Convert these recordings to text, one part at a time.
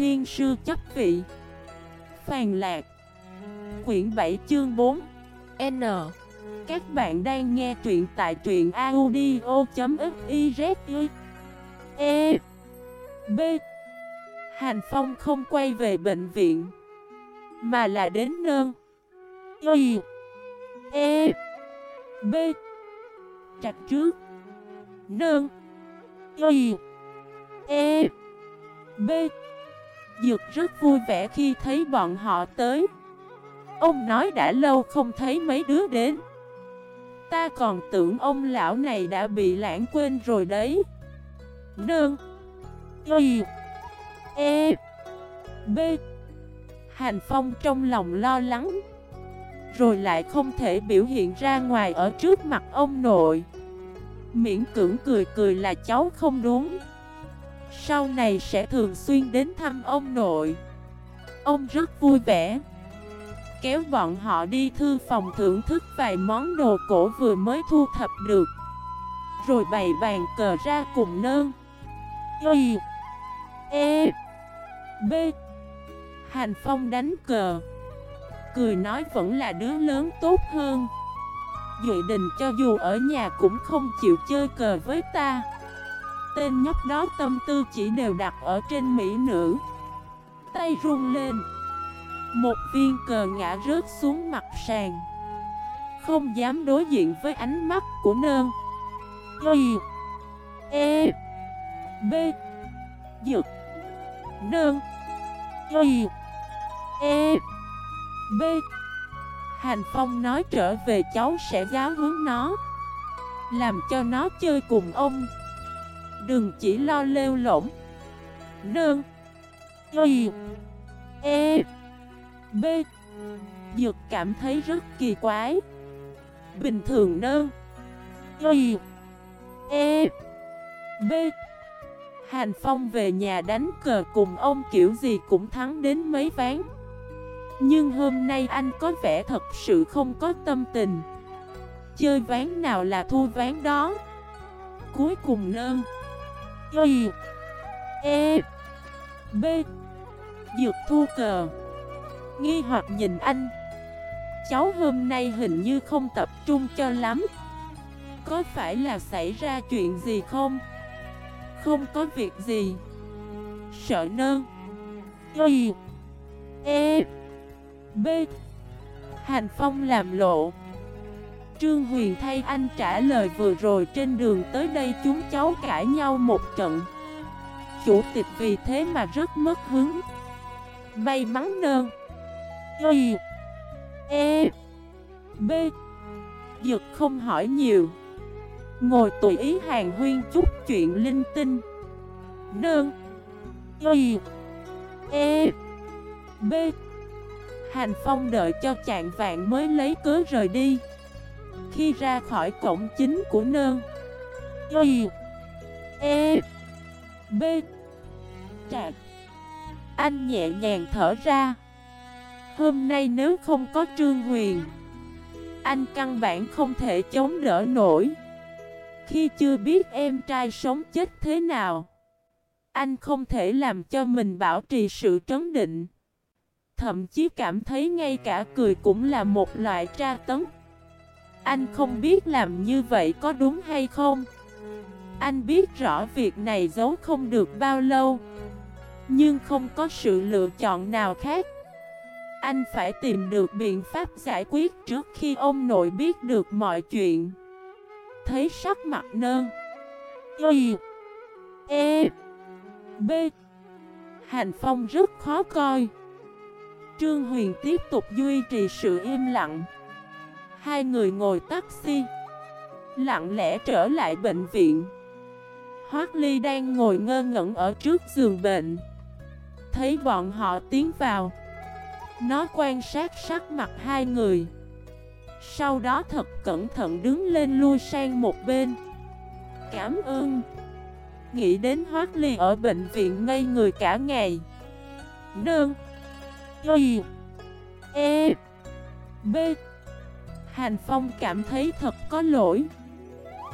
thiên sư chấp vị. Phàn lạc. Quyển 7 chương 4 N. Các bạn đang nghe truyện tại truyện audio.xyz E. B. Hành Phong không quay về bệnh viện, Mà là đến nơn Y. E. B. Trạch trước. Nơn Y. E. B. Dược rất vui vẻ khi thấy bọn họ tới. Ông nói đã lâu không thấy mấy đứa đến. Ta còn tưởng ông lão này đã bị lãng quên rồi đấy. Nương. Y. E. B. Hành Phong trong lòng lo lắng, Rồi lại không thể biểu hiện ra ngoài ở trước mặt ông nội. Miễn cưỡng cười cười là cháu không đúng. Sau này sẽ thường xuyên đến thăm ông nội. Ông rất vui vẻ. Kéo bọn họ đi thư phòng thưởng thức vài món đồ cổ vừa mới thu thập được. Rồi bày bàn cờ ra cùng nơn. Y E B. Hành Phong đánh cờ. Cười nói vẫn là đứa lớn tốt hơn. Duy định cho dù ở nhà cũng không chịu chơi cờ với ta. Tên nhóc đó tâm tư chỉ đều đặt ở trên mỹ nữ. Tay run lên. Một viên cờ ngã rớt xuống mặt sàn. Không dám đối diện với ánh mắt của nơn. Y E B Dực Nơn. Y E B. Hành Phong nói trở về cháu sẽ giáo hướng nó, Làm cho nó chơi cùng ông. Đừng chỉ lo lêu lỏng. Nương. Y. E. B. Dược cảm thấy rất kỳ quái. Bình thường nơn Y. E. B. Hàn Phong về nhà đánh cờ cùng ông kiểu gì cũng thắng đến mấy ván. Nhưng hôm nay anh có vẻ thật sự không có tâm tình. Chơi ván nào là thua ván đó. Cuối cùng nơn Y E. B. Dược thu cờ. Nghi hoặc nhìn anh. Cháu hôm nay hình như không tập trung cho lắm. Có phải là xảy ra chuyện gì không? Không có việc gì. Sợ nơn Y E. B. Hành Phong làm lộ. Trương Huyền thay anh trả lời vừa rồi, trên đường tới đây chúng cháu cãi nhau một trận. Chủ tịch vì thế mà rất mất hứng. May mắn nơn Y. E. B. Dực không hỏi nhiều. Ngồi tùy ý hàng huyên chút chuyện linh tinh. Nơn Y. E. B. Hành Phong đợi cho chạng vạn mới lấy cớ rời đi. Khi ra khỏi cổng chính của nơn Y E B Trạc Anh nhẹ nhàng thở ra. Hôm nay nếu không có Trương Huyền, Anh căn bản không thể chống đỡ nổi. Khi chưa biết em trai sống chết thế nào, Anh không thể làm cho mình bảo trì sự trấn định. Thậm chí cảm thấy ngay cả cười cũng là một loại tra tấn. Anh không biết làm như vậy có đúng hay không? Anh biết rõ việc này giấu không được bao lâu, Nhưng không có sự lựa chọn nào khác. Anh phải tìm được biện pháp giải quyết trước khi ông nội biết được mọi chuyện. Thấy sắc mặt nơn. Y E B. Hành Phong rất khó coi. Trương Huyền tiếp tục duy trì sự im lặng. Hai người ngồi taxi, Lặng lẽ trở lại bệnh viện. Hoác Ly đang ngồi ngơ ngẩn ở trước giường bệnh. Thấy bọn họ tiến vào, Nó quan sát sắc mặt hai người. Sau đó thật cẩn thận đứng lên lui sang một bên. Cảm ơn. Nghĩ đến Hoác Ly ở bệnh viện ngây người cả ngày. Nương, Y E B Hành Phong cảm thấy thật có lỗi.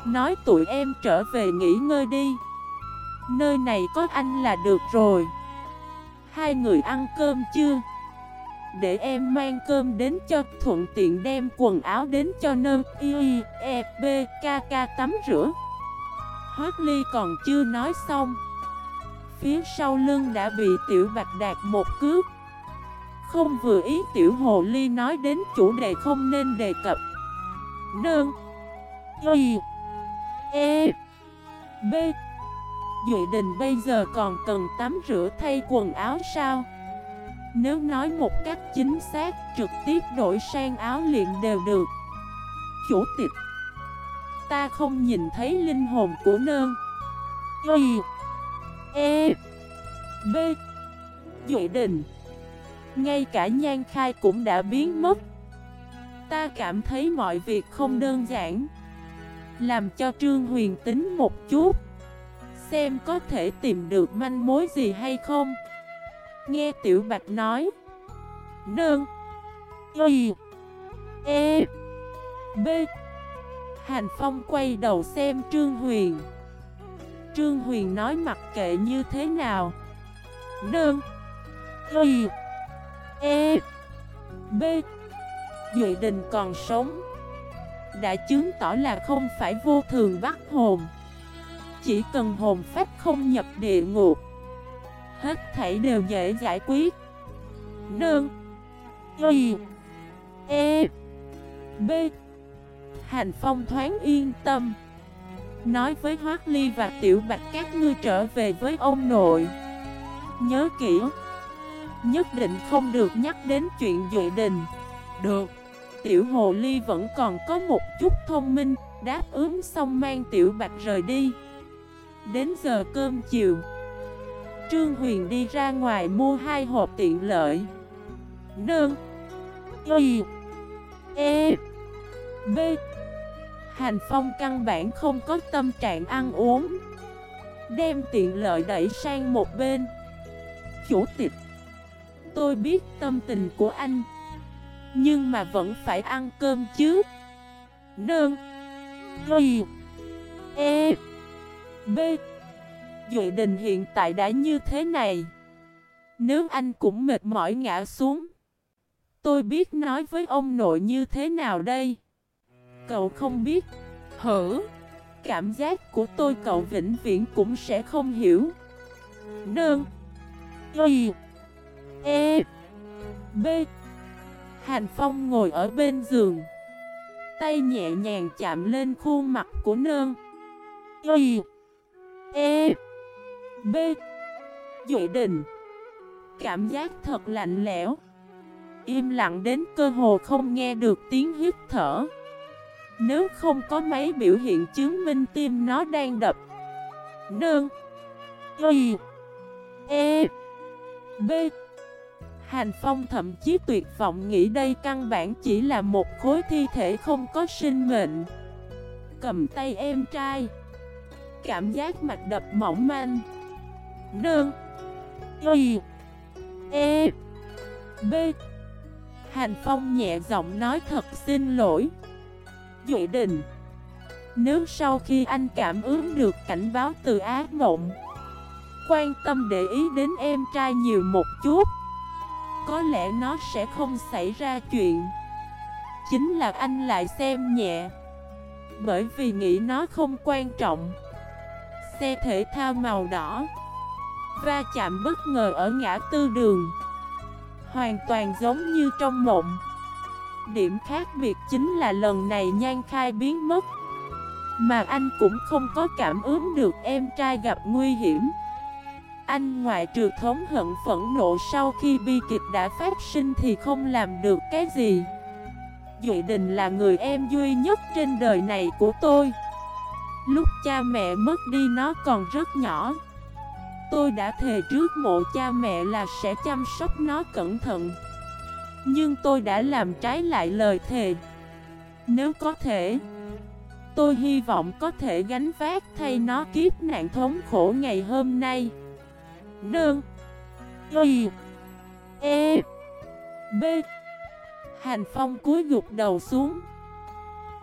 Nói tụi em trở về nghỉ ngơi đi. Nơi này có anh là được rồi. Hai người ăn cơm chưa? Để em mang cơm đến cho thuận tiện đem quần áo đến cho nơ. Y e b, k k tắm rửa. Hoác Ly còn chưa nói xong. Phía sau lưng đã bị tiểu bạch đạt một cước. Không vừa ý tiểu hồ ly nói đến chủ đề không nên đề cập. Nương. Y. E. B. Duệ đình bây giờ còn cần tắm rửa thay quần áo sao? Nếu nói một cách chính xác, Trực tiếp đổi sang áo liền đều được. Chủ tịch. Ta không nhìn thấy linh hồn của nương. Y. E. B. Duệ đình ngay cả nhan khai cũng đã biến mất. Ta cảm thấy mọi việc không đơn giản. Làm cho Trương Huyền tính một chút. Xem có thể tìm được manh mối gì hay không. Nghe Tiểu Bạch nói. Nương. Y. E. B. Hành Phong quay đầu xem Trương Huyền. Trương Huyền nói mặc kệ như thế nào. Nương. Y. E B. Duệ Đình còn sống. Đã chứng tỏ là không phải vô thường bắt hồn. Chỉ cần hồn phách không nhập địa ngục, Hết thảy đều dễ giải quyết. Nương, Y E B. Hành Phong thoáng yên tâm. Nói với Hoác Ly và Tiểu Bạch các ngươi trở về với ông nội. Nhớ kỹ Nhất định không được nhắc đến chuyện dự Đình Được. Tiểu Hồ Ly vẫn còn có một chút thông minh, Đáp ứng xong mang Tiểu Bạch rời đi. Đến giờ cơm chiều. Trương Huyền đi ra ngoài mua hai hộp tiện lợi. Nương. Y. E. B. Hành Phong căn bản không có tâm trạng ăn uống. Đem tiện lợi đẩy sang một bên. Chủ tịch. Tôi biết tâm tình của anh. Nhưng mà vẫn phải ăn cơm chứ. Nương. Y E. B. Duệ đình hiện tại đã như thế này. Nếu anh cũng mệt mỏi ngã xuống. Tôi biết nói với ông nội như thế nào đây. Cậu không biết. Hử? Cảm giác của tôi cậu vĩnh viễn cũng sẽ không hiểu. Nương. Y E B. Hàn Phong ngồi ở bên giường. Tay nhẹ nhàng chạm lên khuôn mặt của nương. Y E B. Duệ đình Cảm giác thật lạnh lẽo. Im lặng đến cơ hồ không nghe được tiếng hít thở. Nếu không có mấy biểu hiện chứng minh tim nó đang đập. Nương. Y E B. Hành Phong thậm chí tuyệt vọng nghĩ đây căn bản chỉ là một khối thi thể không có sinh mệnh. Cầm tay em trai. Cảm giác mạch đập mỏng manh. Đơn Y. E. B. Hành Phong nhẹ giọng nói thật xin lỗi. Duệ đình Nếu sau khi anh cảm ứng được cảnh báo từ ác mộng, Quan tâm để ý đến em trai nhiều một chút. Có lẽ nó sẽ không xảy ra chuyện. Chính là anh lại xem nhẹ. Bởi vì nghĩ nó không quan trọng. Xe thể thao màu đỏ. Va chạm bất ngờ ở ngã tư đường. Hoàn toàn giống như trong mộng. Điểm khác biệt chính là lần này nhan khai biến mất. Mà anh cũng không có cảm ứng được em trai gặp nguy hiểm. Anh ngoại trừ thống hận phẫn nộ sau khi bi kịch đã phát sinh thì không làm được cái gì. Duy Đình là người em duy nhất trên đời này của tôi. Lúc cha mẹ mất đi nó còn rất nhỏ. Tôi đã thề trước mộ cha mẹ là sẽ chăm sóc nó cẩn thận. Nhưng tôi đã làm trái lại lời thề. Nếu có thể, Tôi hy vọng có thể gánh vác thay nó kiếp nạn thống khổ ngày hôm nay. Nương. Y. E. B. Hành Phong cúi gục đầu xuống.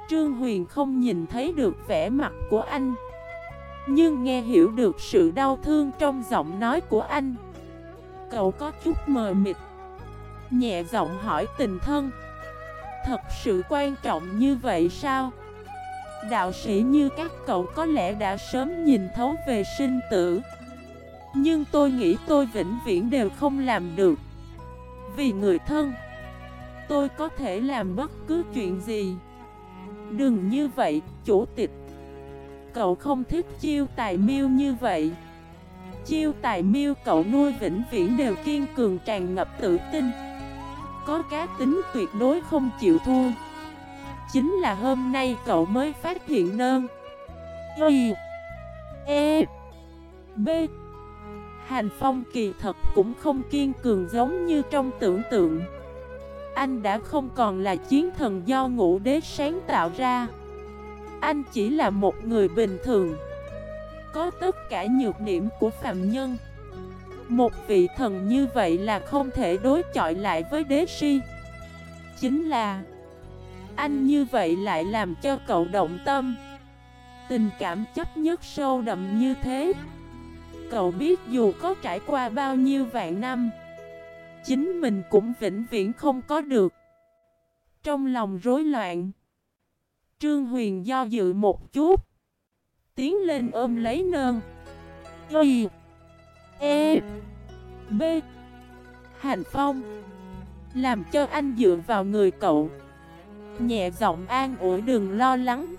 Trương Huyền không nhìn thấy được vẻ mặt của anh, Nhưng nghe hiểu được sự đau thương trong giọng nói của anh. Cậu có chút mờ mịt. Nhẹ giọng hỏi tình thân. Thật sự quan trọng như vậy sao? Đạo sĩ như các cậu có lẽ đã sớm nhìn thấu về sinh tử. Nhưng tôi nghĩ tôi vĩnh viễn đều không làm được. Vì người thân Tôi có thể làm bất cứ chuyện gì. Đừng như vậy, chủ tịch. Cậu không thích chiêu tài miêu như vậy. Chiêu tài miêu cậu nuôi vĩnh viễn đều kiên cường tràn ngập tự tin. Có cá tính tuyệt đối không chịu thua. Chính là hôm nay cậu mới phát hiện nơn. Y E B Hành phong kỳ thật cũng không kiên cường giống như trong tưởng tượng. Anh đã không còn là chiến thần do ngũ đế sáng tạo ra. Anh chỉ là một người bình thường. Có tất cả nhược điểm của phạm nhân. Một vị thần như vậy là không thể đối chọi lại với đế si. Chính là, Anh như vậy lại làm cho cậu động tâm. Tình cảm chấp nhất sâu đậm như thế. Cậu biết dù có trải qua bao nhiêu vạn năm, Chính mình cũng vĩnh viễn không có được. Trong lòng rối loạn, Trương Huyền do dự một chút, Tiến lên ôm lấy nơn. Y E B, Hành Phong, Làm cho anh dựa vào người cậu. Nhẹ giọng an ủi đừng lo lắng.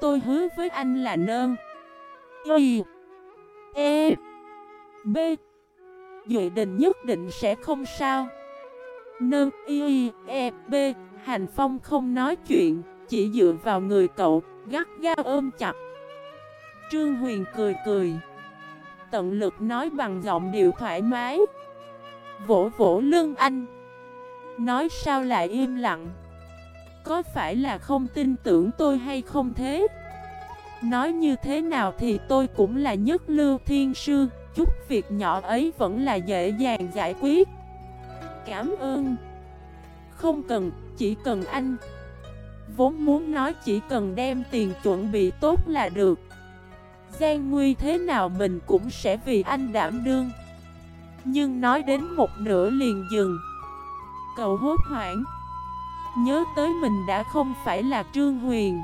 Tôi hứa với anh là nơn. Y E B. Duệ đình nhất định sẽ không sao. Nơn Y E B. Hành Phong không nói chuyện, Chỉ dựa vào người cậu, Gắt gao ôm chặt. Trương Huyền cười cười. Tận lực nói bằng giọng điệu thoải mái. Vỗ vỗ lưng anh. Nói sao lại im lặng? Có phải là không tin tưởng tôi hay không thế? Nói như thế nào thì tôi cũng là nhất lưu thiên sư Chút việc nhỏ ấy vẫn là dễ dàng giải quyết. Cảm ơn. Không cần, chỉ cần anh. Vốn muốn nói chỉ cần đem tiền chuẩn bị tốt là được. Gian nguy thế nào mình cũng sẽ vì anh đảm đương. Nhưng nói đến một nửa liền dừng. Cậu hốt hoảng. Nhớ tới mình đã không phải là Trương Huyền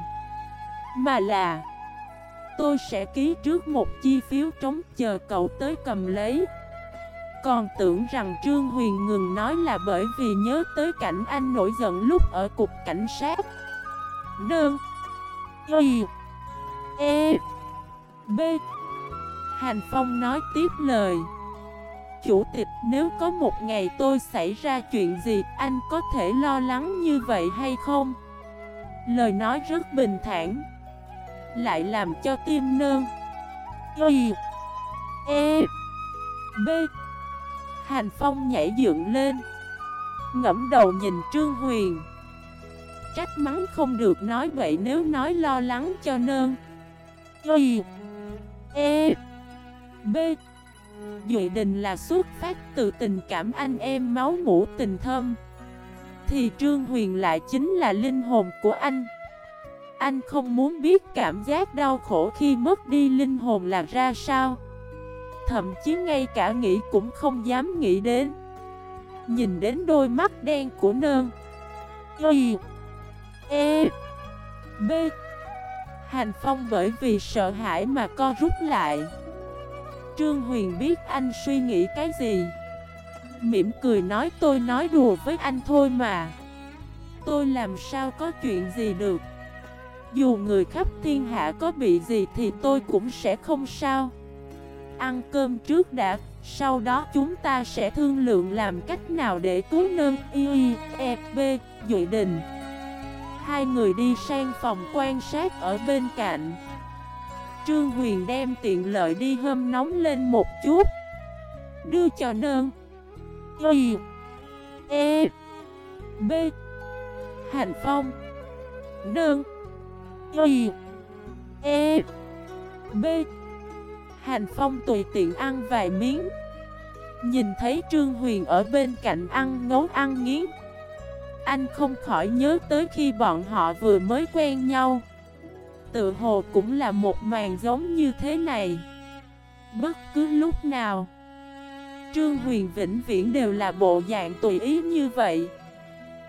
Mà là Tôi sẽ ký trước một chi phiếu trống chờ cậu tới cầm lấy. Còn tưởng rằng Trương Huyền ngừng nói là bởi vì nhớ tới cảnh anh nổi giận lúc ở cục cảnh sát. Đơn Y. E. B. Hành Phong nói tiếp lời. Chủ tịch, nếu có một ngày tôi xảy ra chuyện gì, Anh có thể lo lắng như vậy hay không? Lời nói rất bình thản. Lại làm cho tim nơn. Y E B. Hành Phong nhảy dựng lên. Ngẫm đầu nhìn Trương Huyền. Trách mắng không được nói vậy nếu nói lo lắng cho nơn. Y E B. Dự định là xuất phát từ tình cảm anh em máu mũ tình thâm. Thì Trương Huyền lại chính là linh hồn của anh. Anh không muốn biết cảm giác đau khổ khi mất đi linh hồn là ra sao. Thậm chí ngay cả nghĩ cũng không dám nghĩ đến. Nhìn đến đôi mắt đen của nơn. Y E B. Hành Phong bởi vì sợ hãi mà co rút lại. Trương Huyền biết anh suy nghĩ cái gì. Mỉm cười nói, tôi nói đùa với anh thôi mà. Tôi làm sao có chuyện gì được? Dù người khắp thiên hạ có bị gì thì tôi cũng sẽ không sao. Ăn cơm trước đã, Sau đó chúng ta sẽ thương lượng làm cách nào để cứu nâng y e b Duy Đình Hai người đi sang phòng quan sát ở bên cạnh. Trương Huyền đem tiện lợi đi hâm nóng lên một chút. Đưa cho nơn Y E B. Hành Phong. Nương. Y E B. Hành Phong tùy tiện ăn vài miếng. Nhìn thấy Trương Huyền ở bên cạnh ăn ngấu ăn nghiến. Anh không khỏi nhớ tới khi bọn họ vừa mới quen nhau. Tự hồ cũng là một màn giống như thế này. Bất cứ lúc nào, Trương Huyền vĩnh viễn đều là bộ dạng tùy ý như vậy.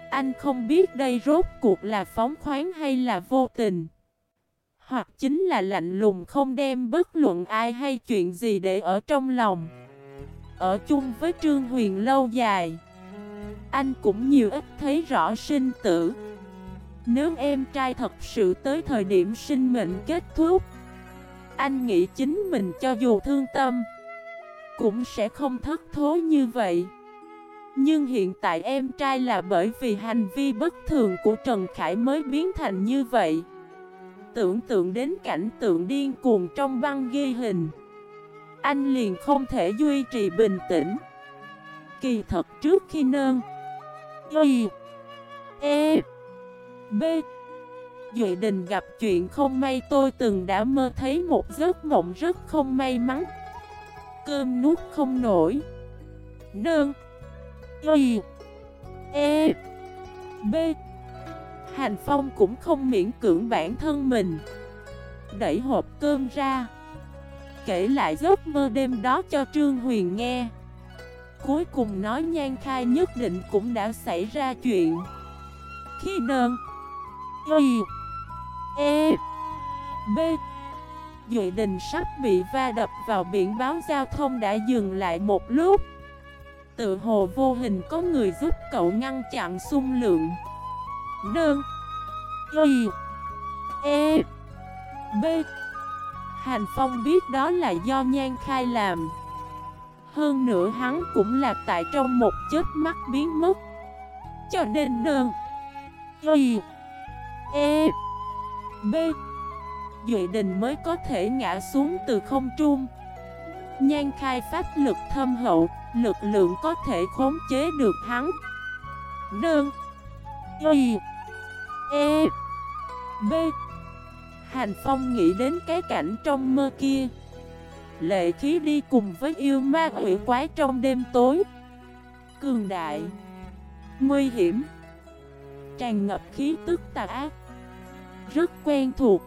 Anh không biết đây rốt cuộc là phóng khoáng hay là vô tình. Hoặc chính là lạnh lùng không đem bất luận ai hay chuyện gì để ở trong lòng. Ở chung với Trương Huyền lâu dài, Anh cũng nhiều ít thấy rõ sinh tử. Nếu em trai thật sự tới thời điểm sinh mệnh kết thúc, Anh nghĩ chính mình cho dù thương tâm, cũng sẽ không thất thố như vậy. Nhưng hiện tại em trai là bởi vì hành vi bất thường của Trần Khải mới biến thành như vậy. Tưởng tượng đến cảnh tượng điên cuồng trong băng ghi hình. Anh liền không thể duy trì bình tĩnh. Kỳ thật trước khi nơn, Y E B, Duệ Đình gặp chuyện không may tôi từng đã mơ thấy một giấc mộng rất không may mắn. Cơm nuốt không nổi. Nương Y E B. Hành Phong cũng không miễn cưỡng bản thân mình. Đẩy hộp cơm ra. Kể lại giấc mơ đêm đó cho Trương Huyền nghe. Cuối cùng nói nhan khai nhất định cũng đã xảy ra chuyện. Khi nơn, Y E B. Duệ Đình sắp bị va đập vào biển báo giao thông đã dừng lại một lúc. Tự hồ vô hình có người giúp cậu ngăn chặn xung lượng. Đơn. Y. E. B. Hành Phong biết đó là do Nhan Khai làm. Hơn nữa hắn cũng là tại trong một chết mắt biến mất. Cho nên đơn. Y. E. B. Duệ Đình mới có thể ngã xuống từ không trung. Nhan khai pháp lực thâm hậu. Lực lượng có thể khống chế được hắn. Nương Y. E. B. Hành Phong nghĩ đến cái cảnh trong mơ kia. Lệ khí đi cùng với yêu ma quỷ quái trong đêm tối. Cường đại. Nguy hiểm. Tràn ngập khí tức tà ác. Rất quen thuộc.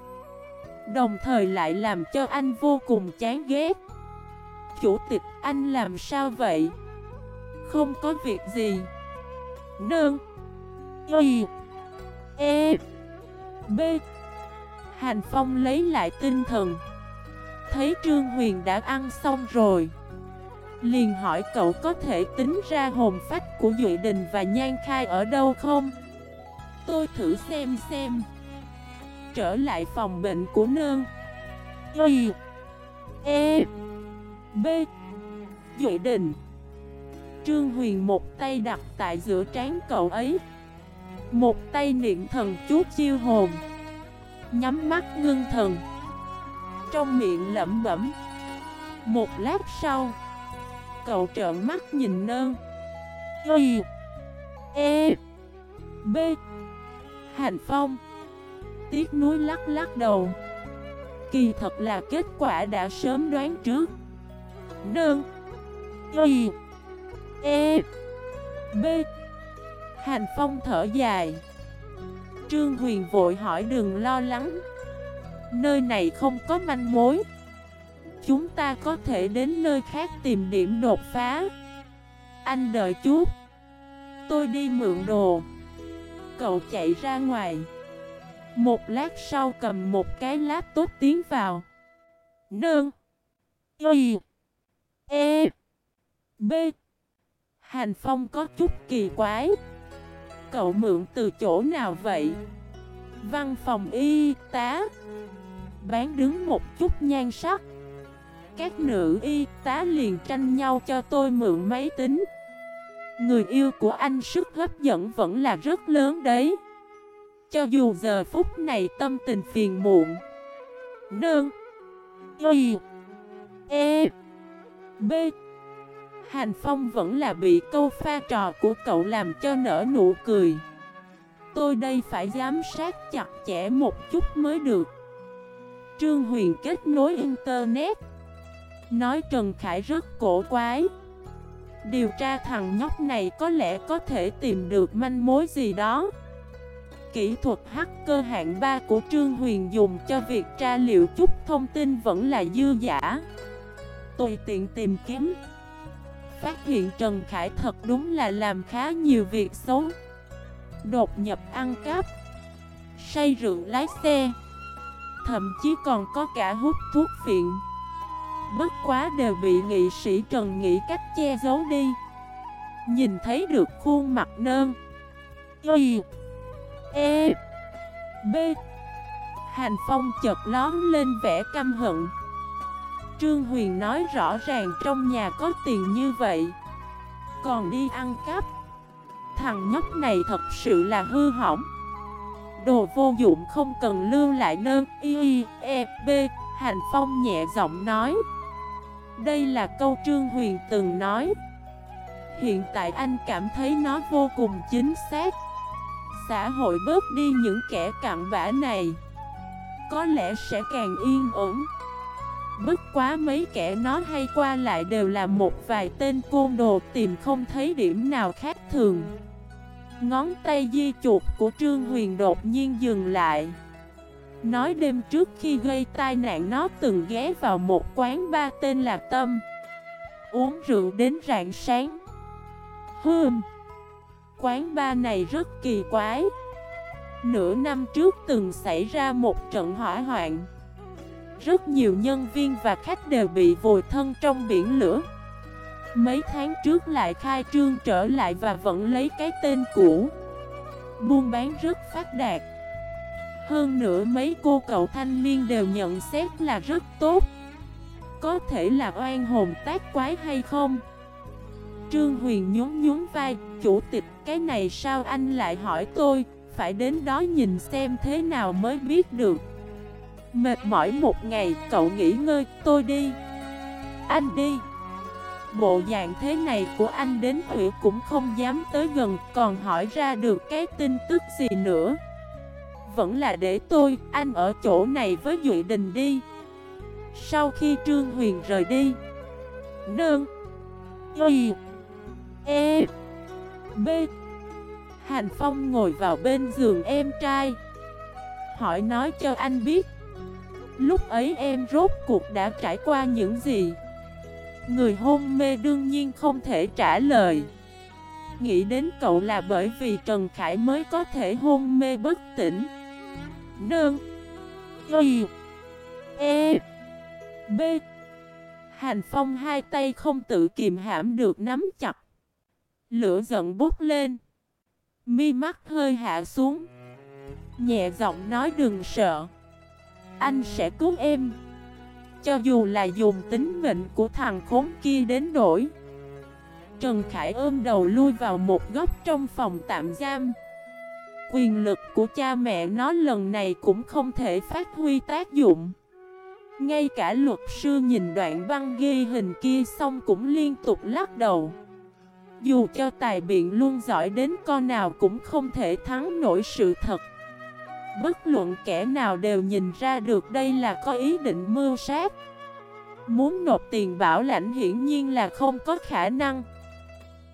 Đồng thời lại làm cho anh vô cùng chán ghét. Chủ tịch, anh làm sao vậy? Không có việc gì. Nương. Y. E. B. Hành Phong lấy lại tinh thần. Thấy Trương Huyền đã ăn xong rồi, Liền hỏi cậu có thể tính ra hồn phách của Duy Đình và Nhan Khai ở đâu không? Tôi thử xem xem. Trở lại phòng bệnh của nương. Y. E. B. Duệ Đình. Trương Huyền một tay đặt tại giữa trán cậu ấy. Một tay niệm thần chú chiêu hồn. Nhắm mắt ngưng thần. Trong miệng lẩm bẩm. Một lát sau, Cậu trợn mắt nhìn nơn. Y. E. B. Hành Phong. Tiếc núi lắc lắc đầu. Kỳ thật là kết quả đã sớm đoán trước. Đơn Y E B. Hành Phong thở dài. Trương Huyền vội hỏi đừng lo lắng. Nơi này không có manh mối. Chúng ta có thể đến nơi khác tìm điểm đột phá. Anh đợi chút. Tôi đi mượn đồ. Cậu chạy ra ngoài. Một lát sau cầm một cái laptop tiến vào. Nương. Y. E. B. Hành Phong có chút kỳ quái. Cậu mượn từ chỗ nào vậy? Văn phòng y tá. Bán đứng một chút nhan sắc. Các nữ y tá liền tranh nhau cho tôi mượn máy tính. Người yêu của anh sức hấp dẫn vẫn là rất lớn đấy. Cho dù giờ phút này tâm tình phiền muộn Nương Y E B. Hành Phong vẫn là bị câu pha trò của cậu làm cho nở nụ cười. Tôi đây phải giám sát chặt chẽ một chút mới được. Trương Huyền kết nối Internet. Nói Trần Khải rất cổ quái. Điều tra thằng nhóc này có lẽ có thể tìm được manh mối gì đó. Kỹ thuật hacker hạng 3 của Trương Huyền dùng cho việc tra liệu chút thông tin vẫn là dư giả Tùy tiện tìm kiếm. Phát hiện Trần Khải thật đúng là làm khá nhiều việc xấu. Đột nhập ăn cắp, Say rượu lái xe, Thậm chí còn có cả hút thuốc phiện. Bất quá đều bị nghị sĩ Trần nghĩ cách che giấu đi. Nhìn thấy được khuôn mặt nơn, Y E B Hành Phong chợt lón lên vẻ căm hận. Trương Huyền nói rõ ràng trong nhà có tiền như vậy. Còn đi ăn cắp. Thằng nhóc này thật sự là hư hỏng. Đồ vô dụng không cần lưu lại nơn Y, E, B. Hành Phong nhẹ giọng nói. Đây là câu Trương Huyền từng nói. Hiện tại anh cảm thấy nó vô cùng chính xác. Xã hội bớt đi những kẻ cặn bã này. Có lẽ sẽ càng yên ổn. Bất quá mấy kẻ nó hay qua lại đều là một vài tên côn đồ tìm không thấy điểm nào khác thường. Ngón tay di chuột của Trương Huyền đột nhiên dừng lại. Nói đêm trước khi gây tai nạn nó từng ghé vào một quán ba tên là Tâm. Uống rượu đến rạng sáng. Hừm, Quán ba này rất kỳ quái. Nửa năm trước từng xảy ra một trận hỏa hoạn. Rất nhiều nhân viên và khách đều bị vùi thân trong biển lửa. Mấy tháng trước lại khai trương trở lại và vẫn lấy cái tên cũ. Buôn bán rất phát đạt. Hơn nữa mấy cô cậu thanh niên đều nhận xét là rất tốt. Có thể là oan hồn tác quái hay không? Trương Huyền nhún nhún vai, Chủ tịch, cái này sao anh lại hỏi tôi? Phải đến đó nhìn xem thế nào mới biết được. Mệt mỏi một ngày cậu nghỉ ngơi tôi đi. Anh đi. Bộ dạng thế này của anh đến Thủy cũng không dám tới gần Còn hỏi ra được cái tin tức gì nữa. Vẫn là để tôi, anh ở chỗ này với Duy Đình đi. Sau khi Trương Huyền rời đi Nương Y E B Hành Phong ngồi vào bên giường em trai. Hỏi nói cho anh biết Lúc ấy em rốt cuộc đã trải qua những gì? Người hôn mê đương nhiên không thể trả lời. Nghĩ đến cậu là bởi vì Trần Khải mới có thể hôn mê bất tỉnh. Nương. Y. E. B. Hành Phong hai tay không tự kìm hãm được nắm chặt. Lửa giận bút lên. Mi mắt hơi hạ xuống. Nhẹ giọng nói đừng sợ. Anh sẽ cứu em. Cho dù là dùng tính mệnh của thằng khốn kia đến đổi Trần Khải ôm đầu lui vào một góc trong phòng tạm giam. Quyền lực của cha mẹ nó lần này cũng không thể phát huy tác dụng. Ngay cả luật sư nhìn đoạn băng ghi hình kia xong cũng liên tục lắc đầu. Dù cho tài biện luôn giỏi đến con nào cũng không thể thắng nổi sự thật. Bất luận kẻ nào đều nhìn ra được đây là có ý định mưu sát. Muốn nộp tiền bảo lãnh hiển nhiên là không có khả năng.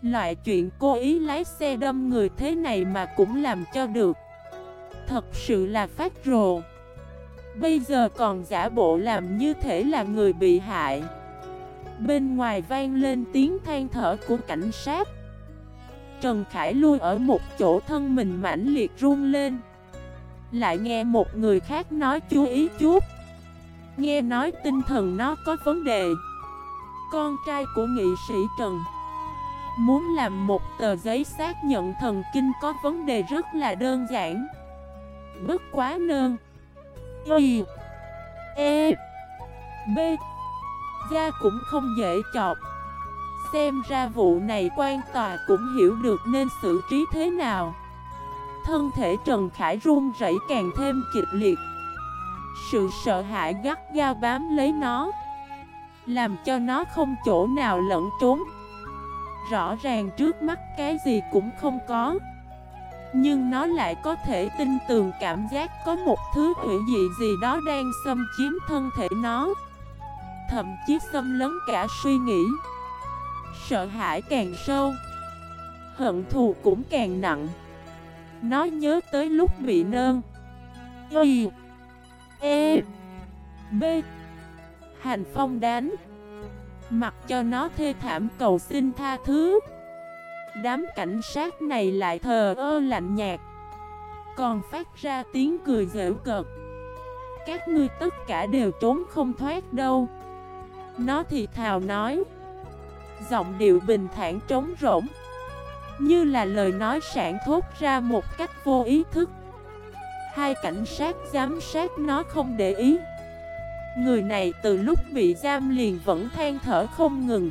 Loại chuyện cố ý lái xe đâm người thế này mà cũng làm cho được. Thật sự là phát rồ. Bây giờ còn giả bộ làm như thể là người bị hại. Bên ngoài vang lên tiếng than thở của cảnh sát. Trần Khải lui ở một chỗ thân mình mãnh liệt run lên lại nghe một người khác nói chú ý chút. Nghe nói tinh thần nó có vấn đề. Con trai của nghị sĩ Trần Muốn làm một tờ giấy xác nhận thần kinh có vấn đề rất là đơn giản. Bất quá nơn Y. E. B. Gia cũng không dễ chọc. Xem ra vụ này quan tòa cũng hiểu được nên xử trí thế nào. Thân thể Trần Khải run rẩy càng thêm kịch liệt. Sự sợ hãi gắt gao bám lấy nó, Làm cho nó không chỗ nào lẫn trốn. Rõ ràng trước mắt cái gì cũng không có, Nhưng nó lại có thể tin tường cảm giác có một thứ hủy dị gì đó đang xâm chiếm thân thể nó. Thậm chí xâm lấn cả suy nghĩ, Sợ hãi càng sâu, Hận thù cũng càng nặng nó nhớ tới lúc bị nơn. Y E B. Hành phong đánh Mặc cho nó thê thảm cầu xin tha thứ. Đám cảnh sát này lại thờ ơ lạnh nhạt. Còn phát ra tiếng cười dễu cợt. Các ngươi tất cả đều trốn không thoát đâu. Nó thì thào nói. Giọng điệu bình thản trống rỗng. Như là lời nói sản thốt ra một cách vô ý thức. Hai cảnh sát giám sát nó không để ý. Người này từ lúc bị giam liền vẫn than thở không ngừng.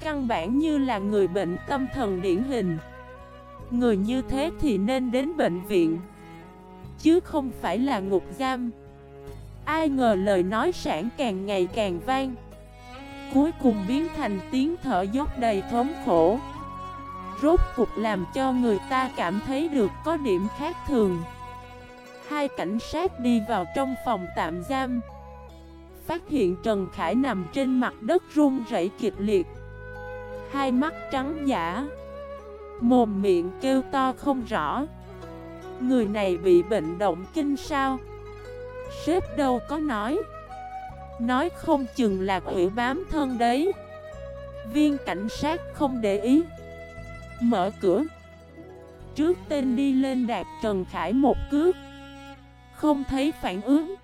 Căn bản như là người bệnh tâm thần điển hình. Người như thế thì nên đến bệnh viện, Chứ không phải là ngục giam. Ai ngờ lời nói sản càng ngày càng vang. Cuối cùng biến thành tiếng thở dốc đầy thống khổ. Rốt cục làm cho người ta cảm thấy được có điểm khác thường. Hai cảnh sát đi vào trong phòng tạm giam. Phát hiện Trần Khải nằm trên mặt đất run rẩy kịch liệt. Hai mắt trắng giả Mồm miệng kêu to không rõ. Người này bị bệnh động kinh sao? Sếp đâu có nói. Nói không chừng là quỷ bám thân đấy. Viên cảnh sát không để ý. Mở cửa. Trước tên đi lên đạp Trần Khải một cước. Không thấy phản ứng.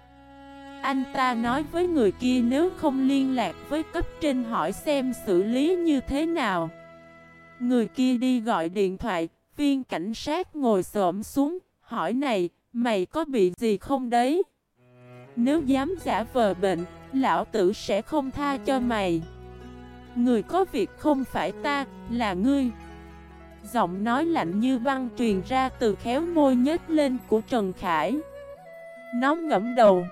Anh ta nói với người kia nếu không liên lạc với cấp trên hỏi xem xử lý như thế nào. Người kia đi gọi điện thoại Viên cảnh sát ngồi xổm xuống Hỏi này, mày có bị gì không đấy? Nếu dám giả vờ bệnh Lão tử sẽ không tha cho mày. Người có việc không phải ta, là ngươi. Giọng nói lạnh như băng truyền ra từ khéo môi nhếch lên của Trần Khải. Nó ngẫm đầu.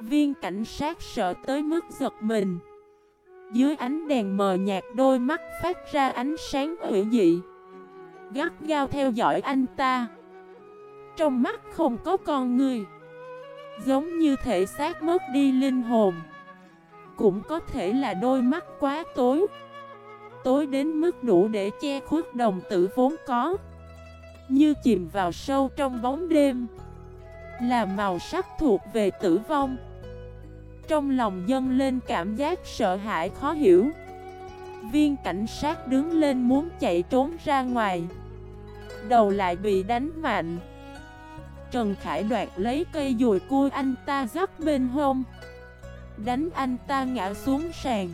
Viên cảnh sát sợ tới mức giật mình. Dưới ánh đèn mờ nhạt đôi mắt phát ra ánh sáng hữu dị. Gắt gao theo dõi anh ta. Trong mắt không có con người. Giống như thể xác mất đi linh hồn. Cũng có thể là đôi mắt quá tối. Tối đến mức đủ để che khuất đồng tử vốn có. Như chìm vào sâu trong bóng đêm, Là màu sắc thuộc về tử vong. Trong lòng dâng lên cảm giác sợ hãi khó hiểu. Viên cảnh sát đứng lên muốn chạy trốn ra ngoài. Đầu lại bị đánh mạnh. Trần Khải đoạt lấy cây dùi cua anh ta dắt bên hông. Đánh anh ta ngã xuống sàn.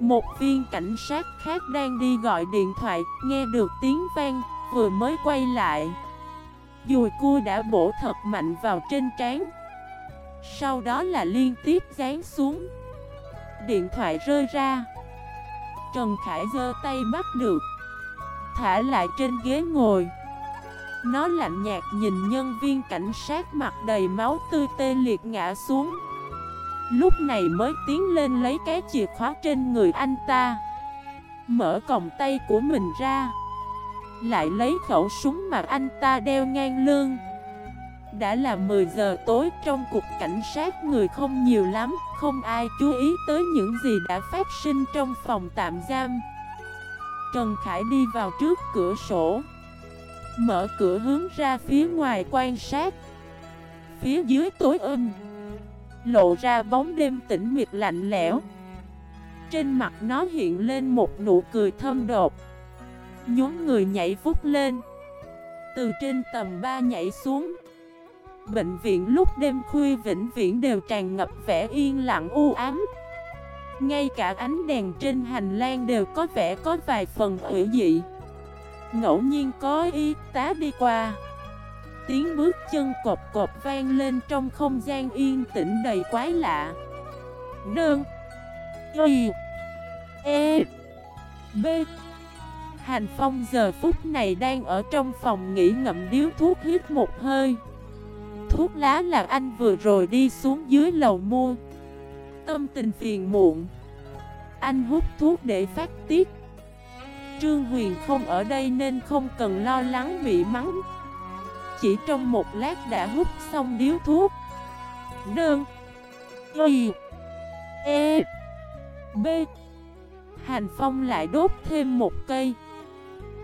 Một viên cảnh sát khác đang đi gọi điện thoại, Nghe được tiếng vang, Vừa mới quay lại. Dùi cua đã bổ thật mạnh vào trên trán. Sau đó là liên tiếp dán xuống. Điện thoại rơi ra. Trần Khải giơ tay bắt được. Thả lại trên ghế ngồi. Nó lạnh nhạt nhìn nhân viên cảnh sát mặt đầy máu tươi tê liệt ngã xuống. Lúc này mới tiến lên lấy cái chìa khóa trên người anh ta. Mở còng tay của mình ra. Lại lấy khẩu súng mà anh ta đeo ngang lưng. Đã là 10 giờ tối, trong cục cảnh sát người không nhiều lắm, Không ai chú ý tới những gì đã phát sinh trong phòng tạm giam. Trần Khải đi vào trước cửa sổ. Mở cửa hướng ra phía ngoài quan sát. Phía dưới tối âm Lộ ra bóng đêm tĩnh miệt lạnh lẽo. Trên mặt nó hiện lên một nụ cười thâm đột nhún người nhảy vút lên. Từ trên tầng 3 nhảy xuống. Bệnh viện lúc đêm khuya vĩnh viễn đều tràn ngập vẻ yên lặng u ám. Ngay cả ánh đèn trên hành lang đều có vẻ có vài phần hữu dị. Ngẫu nhiên có y tá đi qua. Tiếng bước chân cột cột vang lên trong không gian yên tĩnh đầy quái lạ. Đơn Y E B. Hành Phong giờ phút này đang ở trong phòng nghỉ ngậm điếu thuốc hít một hơi. Thuốc lá là anh vừa rồi đi xuống dưới lầu mua. Tâm tình phiền muộn. Anh hút thuốc để phát tiết. Trương Huyền không ở đây nên không cần lo lắng bị mắng. Chỉ trong một lát đã hút xong điếu thuốc. Đơn. Y. E. B. Hành Phong lại đốt thêm một cây.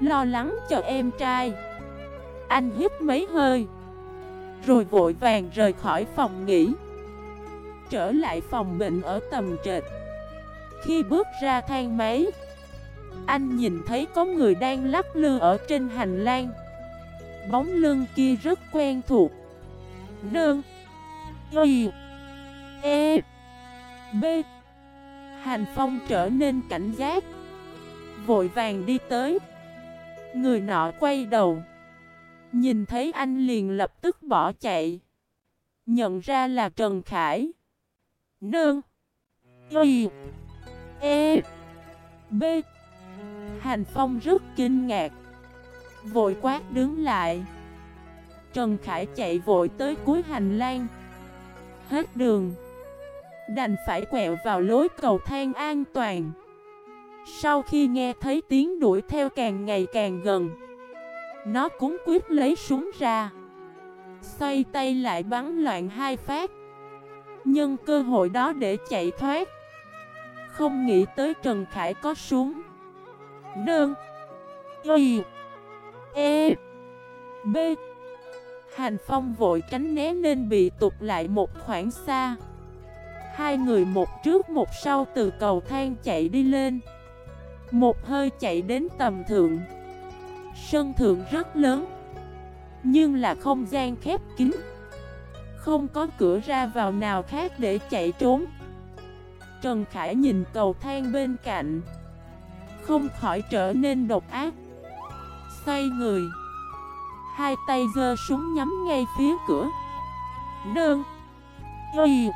Lo lắng cho em trai. Anh hít mấy hơi. Rồi vội vàng rời khỏi phòng nghỉ. Trở lại phòng bệnh ở tầm trệt. Khi bước ra thang máy, Anh nhìn thấy có người đang lắc lư ở trên hành lang. Bóng lưng kia rất quen thuộc. Nương. Y. E. B. Hành Phong trở nên cảnh giác. Vội vàng đi tới. Người nọ quay đầu. Nhìn thấy anh liền lập tức bỏ chạy. Nhận ra là Trần Khải. Nương. Y. E. B. Hành Phong rất kinh ngạc. Vội quát đứng lại. Trần Khải chạy vội tới cuối hành lang. Hết đường. Đành phải quẹo vào lối cầu thang an toàn. Sau khi nghe thấy tiếng đuổi theo càng ngày càng gần, Nó cũng quyết lấy súng ra. Xoay tay lại bắn loạn hai phát. Nhân cơ hội đó để chạy thoát. Không nghĩ tới Trần Khải có súng. Nương. Y. E B. Hành Phong vội tránh né nên bị tụt lại một khoảng xa. Hai người một trước một sau từ cầu thang chạy đi lên. Một hơi chạy đến tầm thượng. Sân thượng rất lớn, Nhưng là không gian khép kín. Không có cửa ra vào nào khác để chạy trốn. Trần Khải nhìn cầu thang bên cạnh. Không khỏi trở nên độc ác. Xoay người. Hai tay giơ súng nhắm ngay phía cửa. Đơn. Y.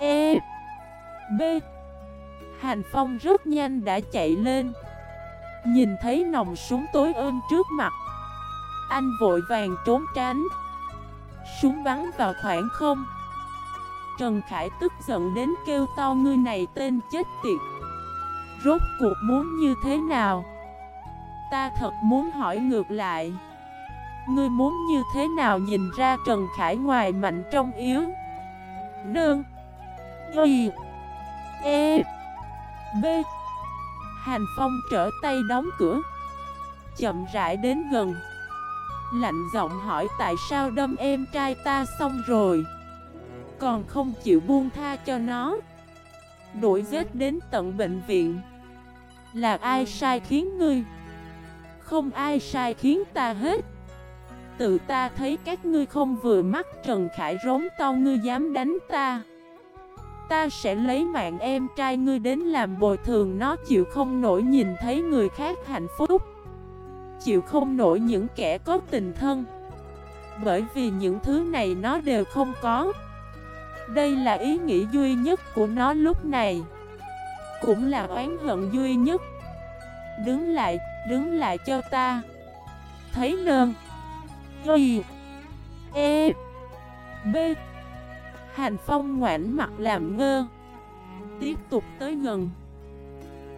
E. B. Hành Phong rất nhanh đã chạy lên. Nhìn thấy nòng súng tối ôm trước mặt. Anh vội vàng trốn tránh. Súng bắn vào khoảng không. Trần Khải tức giận đến kêu to, ngươi này tên chết tiệt. Rốt cuộc muốn như thế nào? Ta thật muốn hỏi ngược lại. Ngươi muốn như thế nào nhìn ra Trần Khải ngoài mạnh trong yếu? Đơn Y. E. B. Hành Phong trở tay đóng cửa. Chậm rãi đến gần. Lạnh giọng hỏi tại sao đâm em trai ta xong rồi? Còn không chịu buông tha cho nó. Đuổi giết đến tận bệnh viện. Là ai sai khiến ngươi? Không ai sai khiến ta hết. Tự ta thấy các ngươi không vừa mắt Trần Khải rống to ngươi dám đánh ta. Ta sẽ lấy mạng em trai ngươi đến làm bồi thường nó chịu không nổi nhìn thấy người khác hạnh phúc. Chịu không nổi những kẻ có tình thân. Bởi vì những thứ này nó đều không có. Đây là ý nghĩ duy nhất của nó lúc này. Cũng là oán hận duy nhất. Đứng lại, đứng lại cho ta. Thấy nơn Y E. B. Hành Phong ngoảnh mặt làm ngơ. Tiếp tục tới gần.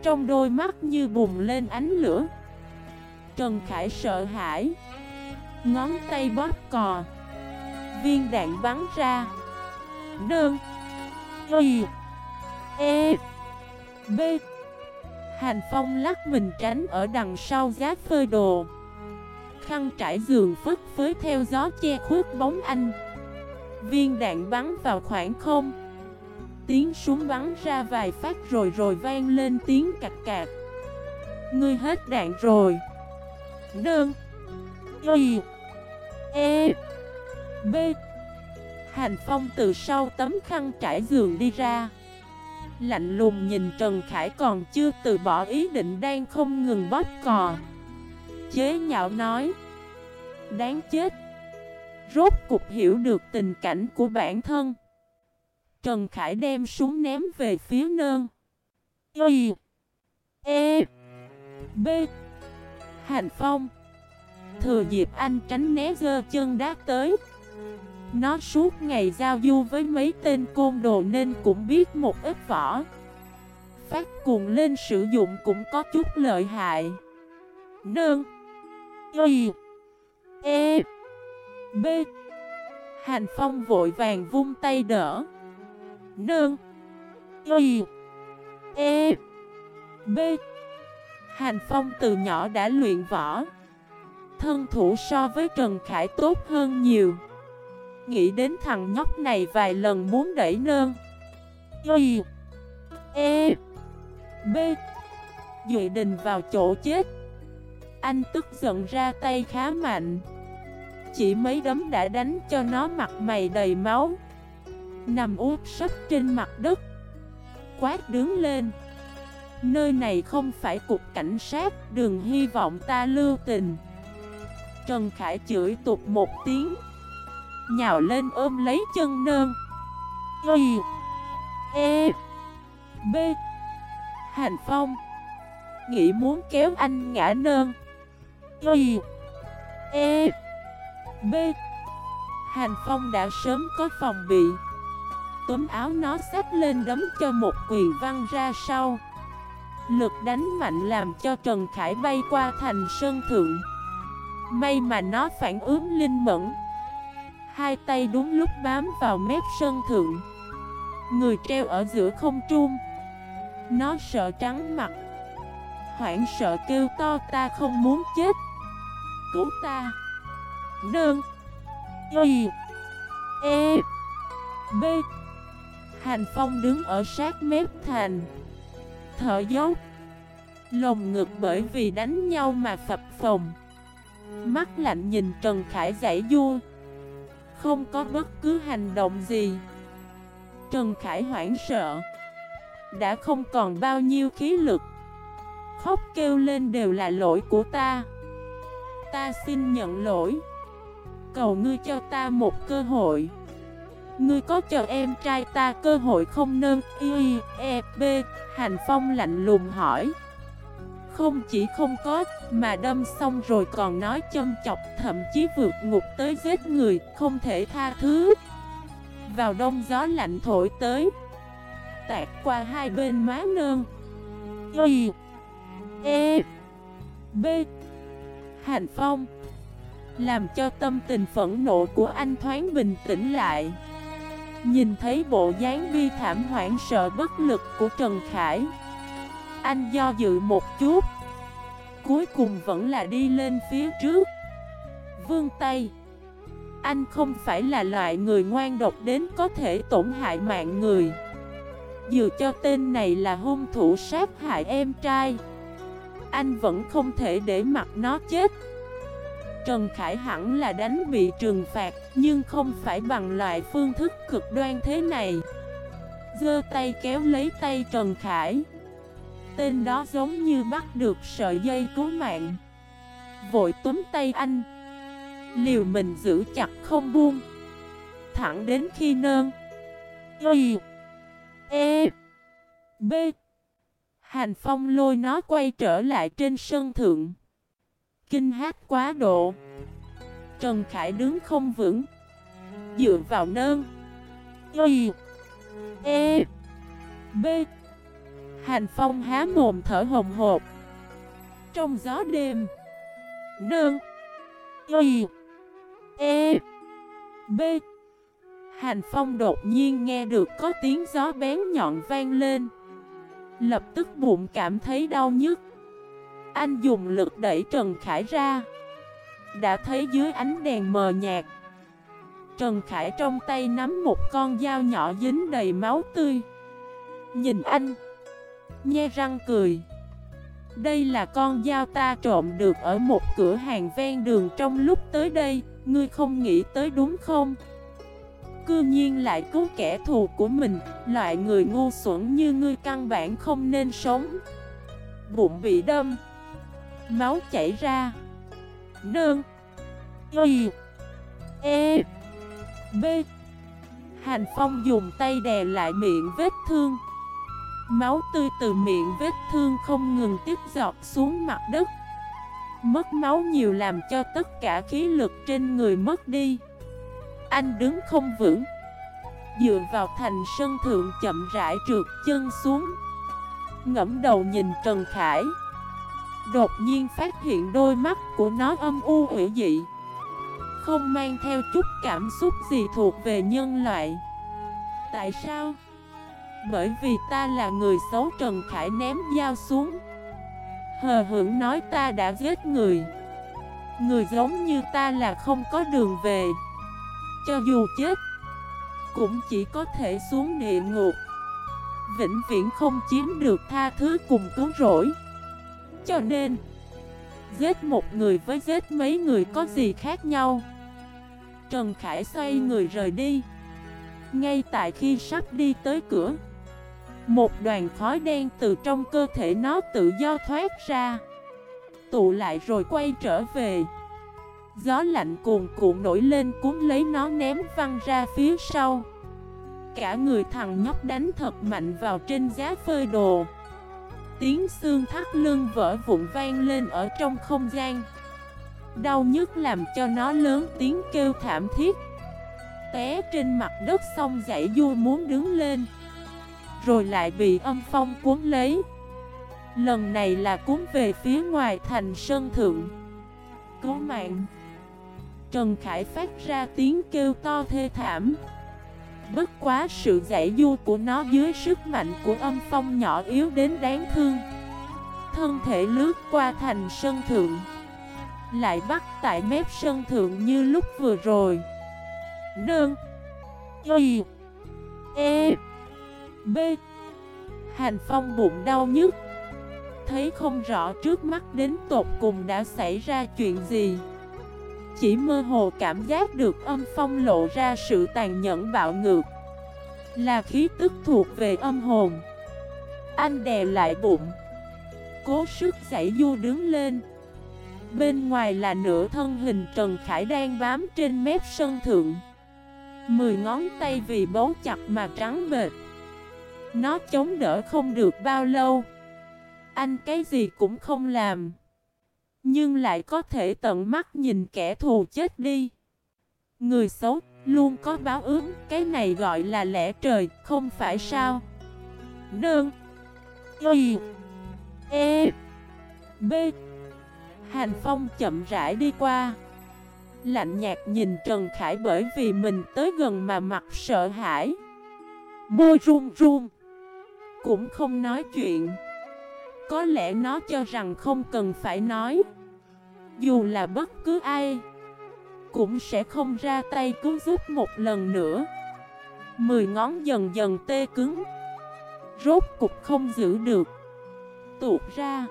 Trong đôi mắt như bùng lên ánh lửa. Trần Khải sợ hãi. Ngón tay bóp cò. Viên đạn bắn ra. Đơn Y E. B. Hành Phong lắc mình tránh ở đằng sau giá phơi đồ. Khăn trải giường phất phới theo gió che khuất bóng anh. Viên đạn bắn vào khoảng không. Tiếng súng bắn ra vài phát rồi rồi vang lên tiếng cạch cạc Ngươi hết đạn rồi. Đơn. Y. E. B. Hành Phong từ sau tấm khăn trải giường đi ra. Lạnh lùng nhìn Trần Khải còn chưa từ bỏ ý định đang không ngừng bóp cò. Chế nhạo nói, Đáng chết. Rốt cục hiểu được tình cảnh của bản thân. Trần Khải đem súng ném về phía nơn. Y E B. Hành Phong. Thừa dịp anh tránh né gơ chân đá tới nó suốt ngày giao du với mấy tên côn đồ nên cũng biết một ít võ. Phát cuồng lên sử dụng cũng có chút lợi hại. Nương. Y. E. B. Hành Phong vội vàng vung tay đỡ. Nương. Y. E. B. Hành Phong từ nhỏ đã luyện võ. Thân thủ so với Trần Khải tốt hơn nhiều. Nghĩ đến thằng nhóc này vài lần muốn đẩy nơn. Y E B. Duệ đình vào chỗ chết. Anh tức giận ra tay khá mạnh. Chỉ mấy đấm đã đánh cho nó mặt mày đầy máu. Nằm úp sấp trên mặt đất. Quát đứng lên. Nơi này không phải cục cảnh sát, Đừng hy vọng ta lưu tình. Trần Khải chửi tục một tiếng. Nhào lên ôm lấy chân nơm Y E B. Hành Phong Nghĩ muốn kéo anh ngã nơm Y E B. Hành Phong đã sớm có phòng bị. Túm áo nó xách lên đấm cho một quyền văng ra sau. Lực đánh mạnh làm cho Trần Khải bay qua thành sơn thượng. May mà nó phản ứng linh mẫn. Hai tay đúng lúc bám vào mép sân thượng. Người treo ở giữa không trung. Nó sợ trắng mặt. Hoảng sợ kêu to, ta không muốn chết. Cứu ta. Đơn Y. E. B. Hành Phong đứng ở sát mép thành. Thở dốc. Lồng ngực bởi vì đánh nhau mà phập phồng. Mắt lạnh nhìn Trần Khải giải vua. Không có bất cứ hành động gì. Trần Khải hoảng sợ. Đã không còn bao nhiêu khí lực. Khóc kêu lên đều là lỗi của ta. Ta xin nhận lỗi. Cầu ngươi cho ta một cơ hội. Ngươi có chờ em trai ta cơ hội không nâng Y, E, B. Hành Phong lạnh lùng hỏi. Không chỉ không có, Mà đâm xong rồi còn nói châm chọc, Thậm chí vượt ngục tới giết người, Không thể tha thứ. Vào đông gió lạnh thổi tới, tạt qua hai bên má nơn. Y E B. Hành Phong, Làm cho tâm tình phẫn nộ của anh thoáng bình tĩnh lại. Nhìn thấy bộ dáng bi thảm hoảng sợ bất lực của Trần Khải anh do dự một chút. Cuối cùng vẫn là đi lên phía trước. Vương tay Anh không phải là loại người ngoan độc đến có thể tổn hại mạng người. Dù cho tên này là hung thủ sát hại em trai, Anh vẫn không thể để mặt nó chết. Trần Khải hẳn là đánh bị trừng phạt, Nhưng không phải bằng loại phương thức cực đoan thế này. Dơ tay kéo lấy tay Trần Khải. Tên đó giống như bắt được sợi dây cứu mạng. Vội túm tay anh. Liều mình giữ chặt không buông. Thẳng đến khi nơn. Y. E. B. Hành Phong lôi nó quay trở lại trên sân thượng. Kinh hát quá độ. Trần Khải đứng không vững. Dựa vào nơn. Y. E. B. Hành Phong há mồm thở hồng hộp Trong gió đêm, nương, Y E B. Hành Phong đột nhiên nghe được có tiếng gió bén nhọn vang lên. Lập tức bụng cảm thấy đau nhức. Anh dùng lực đẩy Trần Khải ra. Đã thấy dưới ánh đèn mờ nhạt. Trần Khải trong tay nắm một con dao nhỏ dính đầy máu tươi. Nhìn anh Nhe răng cười. Đây là con dao ta trộm được ở một cửa hàng ven đường trong lúc tới đây, Ngươi không nghĩ tới đúng không? Cư nhiên lại cứu kẻ thù của mình, Loại người ngu xuẩn như ngươi căn bản không nên sống. Bụng bị đâm. Máu chảy ra. Nương Y. E. B. Hành Phong dùng tay đè lại miệng vết thương. Máu tươi từ miệng vết thương không ngừng tiếp giọt xuống mặt đất. Mất máu nhiều làm cho tất cả khí lực trên người mất đi. Anh đứng không vững. Dựa vào thành sân thượng chậm rãi trượt chân xuống. Ngẫm đầu nhìn Trần Khải. Đột nhiên phát hiện đôi mắt của nó âm u ủy dị. Không mang theo chút cảm xúc gì thuộc về nhân loại. Tại sao? Bởi vì ta là người xấu Trần Khải ném dao xuống Hờ hững nói ta đã giết người Người giống như ta là không có đường về Cho dù chết Cũng chỉ có thể xuống địa ngục vĩnh viễn không chiếm được tha thứ cùng cứu rỗi. Cho nên, giết một người với giết mấy người có gì khác nhau. Trần Khải xoay người rời đi. Ngay tại khi sắp đi tới cửa, một đoàn khói đen từ trong cơ thể nó tự do thoát ra, tụ lại rồi quay trở về. Gió lạnh cuồn cuộn nổi lên cuốn lấy nó ném văng ra phía sau. Cả người thằng nhóc đánh thật mạnh vào trên giá phơi đồ. Tiếng xương thắt lưng vỡ vụn vang lên ở trong không gian. Đau nhức làm cho nó lớn tiếng kêu thảm thiết. Té trên mặt đất xong dãy vui muốn đứng lên. Rồi lại bị âm phong cuốn lấy. Lần này là cuốn về phía ngoài thành sơn thượng. Cứu mạng. Trần Khải phát ra tiếng kêu to thê thảm. Bất quá sự giải du của nó dưới sức mạnh của âm phong nhỏ yếu đến đáng thương. Thân thể lướt qua thành sân thượng. Lại bắt tại mép sân thượng như lúc vừa rồi. Nương. Y. E. B. Hành phong bụng đau nhức. Thấy không rõ trước mắt đến tột cùng đã xảy ra chuyện gì. Chỉ mơ hồ cảm giác được âm phong lộ ra sự tàn nhẫn bạo ngược. Là khí tức thuộc về âm hồn. Anh đè lại bụng. Cố sức giải du đứng lên. Bên ngoài là nửa thân hình Trần Khải đang bám trên mép sân thượng. Mười ngón tay vì bấu chặt mà trắng bệt nó chống đỡ không được bao lâu. Anh cái gì cũng không làm. Nhưng lại có thể tận mắt nhìn kẻ thù chết đi. Người xấu luôn có báo ứng. Cái này gọi là lẽ trời, Không phải sao? Nương. Y. E. B. Hành Phong chậm rãi đi qua. Lạnh nhạt nhìn Trần Khải bởi vì mình tới gần mà mặt sợ hãi. Môi run run. Cũng không nói chuyện. Có lẽ nó cho rằng không cần phải nói. Dù là bất cứ ai, Cũng sẽ không ra tay cứu giúp một lần nữa. Mười ngón dần dần tê cứng. Rốt cục không giữ được. Tuột ra.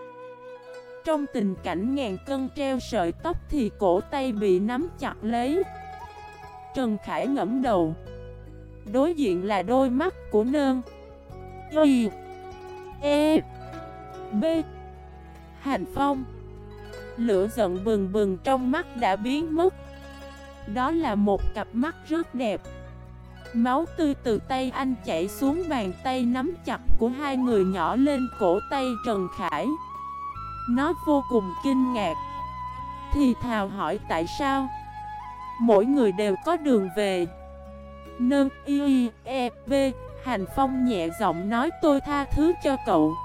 Trong tình cảnh ngàn cân treo sợi tóc Thì cổ tay bị nắm chặt lấy. Trần Khải ngẫm đầu. Đối diện là đôi mắt của nơn. Y E. B. Hành Phong. Lửa giận bừng bừng trong mắt đã biến mất. Đó là một cặp mắt rất đẹp. Máu tươi từ tay anh chảy xuống bàn tay nắm chặt của hai người nhỏ lên cổ tay Trần Khải. Nó vô cùng kinh ngạc. Thì thào hỏi tại sao? Mỗi người đều có đường về. Nâng y e b Hành Phong nhẹ giọng nói, tôi tha thứ cho cậu.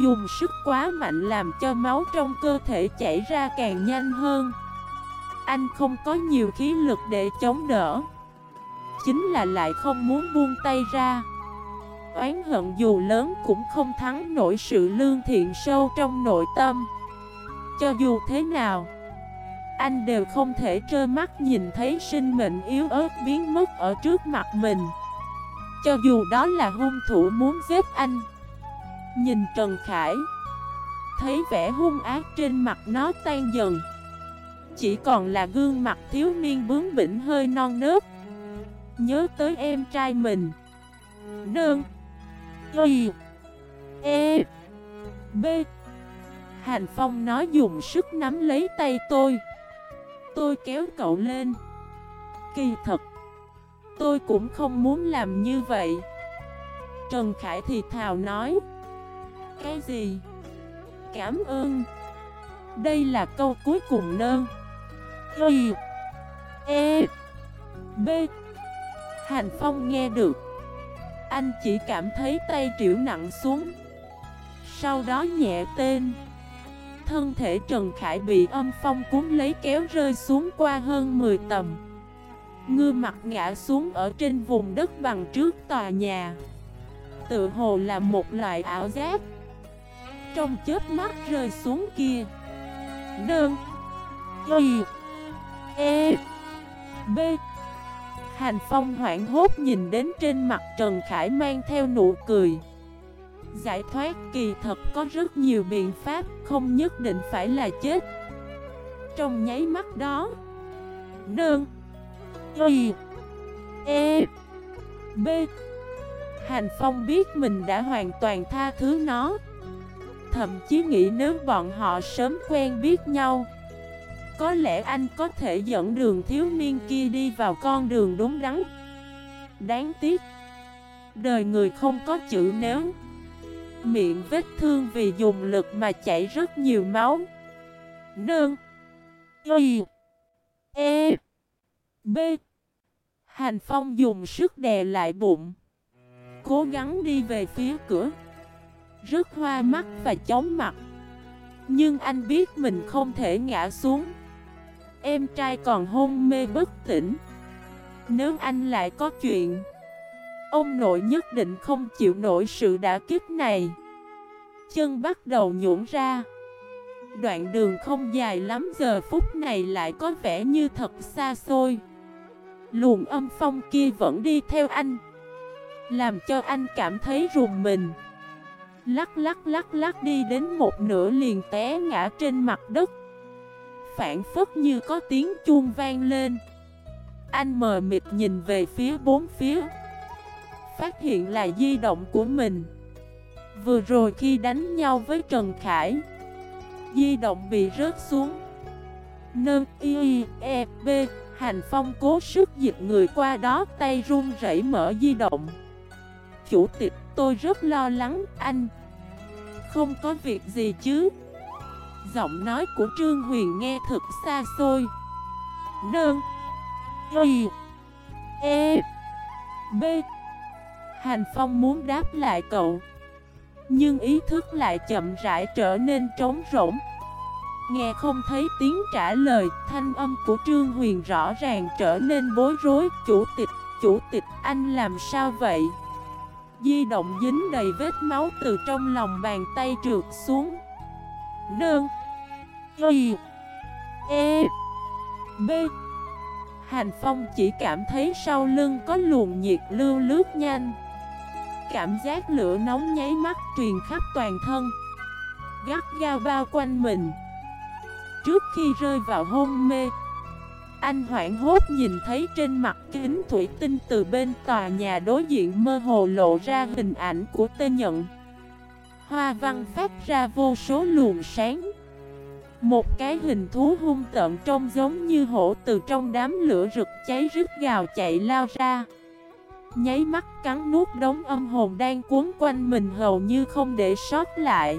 Dùng sức quá mạnh làm cho máu trong cơ thể chảy ra càng nhanh hơn. Anh không có nhiều khí lực để chống đỡ. Chính là lại không muốn buông tay ra. Oán hận dù lớn cũng không thắng nổi sự lương thiện sâu trong nội tâm. Cho dù thế nào, Anh đều không thể trơ mắt nhìn thấy sinh mệnh yếu ớt biến mất ở trước mặt mình. Cho dù đó là hung thủ muốn giết anh. Nhìn Trần Khải, Thấy vẻ hung ác trên mặt nó tan dần. Chỉ còn là gương mặt thiếu niên bướng bỉnh hơi non nớt. Nhớ tới em trai mình. Nương. Y. E. B. Hành Phong nói dùng sức nắm lấy tay tôi. Tôi kéo cậu lên. Kỳ thật Tôi cũng không muốn làm như vậy. Trần Khải thì thào nói. Cái gì? Cảm ơn. Đây là câu cuối cùng nơn Y E. B. Hành Phong nghe được. Anh chỉ cảm thấy tay triệu nặng xuống. Sau đó nhẹ tên. Thân thể Trần Khải bị âm phong cuốn lấy kéo rơi xuống qua hơn 10 tầm. Ngư mặt ngã xuống ở trên vùng đất bằng trước tòa nhà. Tự hồ là một loại ảo giác. Trong chớp mắt rơi xuống kia. Đơn. Y. E. B. Hành Phong hoảng hốt nhìn đến trên mặt Trần Khải mang theo nụ cười. Giải thoát kỳ thật có rất nhiều biện pháp, Không nhất định phải là chết. Trong nháy mắt đó, Đơn. Y E B. Hành Phong biết mình đã hoàn toàn tha thứ nó. Thậm chí nghĩ nếu bọn họ sớm quen biết nhau, Có lẽ anh có thể dẫn đường thiếu niên kia đi vào con đường đúng đắn. Đáng tiếc, Đời người không có chữ nếu Miệng vết thương vì dùng lực mà chảy rất nhiều máu. Nương. Y. E B. Hành Phong dùng sức đè lại bụng. Cố gắng đi về phía cửa. Rất hoa mắt và chóng mặt. Nhưng anh biết mình không thể ngã xuống. Em trai còn hôn mê bất tỉnh. Nếu anh lại có chuyện, Ông nội nhất định không chịu nổi sự đả kích này. Chân bắt đầu nhũn ra. Đoạn đường không dài lắm, giờ phút này lại có vẻ như thật xa xôi. Luồng âm phong kia vẫn đi theo anh, Làm cho anh cảm thấy rùng mình. Lắc lắc lắc lắc đi đến một nửa liền té ngã trên mặt đất. Phản phất như có tiếng chuông vang lên. Anh mờ mịt nhìn về phía bốn phía, Phát hiện là di động của mình. Vừa rồi khi đánh nhau với Trần Khải, Di động bị rớt xuống. Nơ y e b Hành Phong cố sức dịch người qua đó tay run rẩy mở di động. Chủ tịch tôi rất lo lắng anh. Không có việc gì chứ? Giọng nói của Trương Huyền nghe thật xa xôi. Nơn, Y E B. Hành Phong muốn đáp lại cậu Nhưng ý thức lại chậm rãi trở nên trống rỗng. Nghe không thấy tiếng trả lời Thanh âm của Trương Huyền rõ ràng trở nên bối rối. Chủ tịch, chủ tịch anh làm sao vậy? Di động dính đầy vết máu từ trong lòng bàn tay trượt xuống. Nương Y E B. Hành Phong chỉ cảm thấy sau lưng có luồng nhiệt lưu lướt nhanh. Cảm giác lửa nóng nháy mắt truyền khắp toàn thân. Gắt gao bao quanh mình. Trước khi rơi vào hôn mê. Anh hoảng hốt nhìn thấy trên mặt kính thủy tinh từ bên tòa nhà đối diện mơ hồ lộ ra hình ảnh của tê nhận Hoa văn phát ra vô số luồng sáng. Một cái hình thú hung tợn trông giống như hổ từ trong đám lửa rực cháy rít gào chạy lao ra. Nháy mắt cắn nuốt đống âm hồn đang cuốn quanh mình hầu như không để sót lại.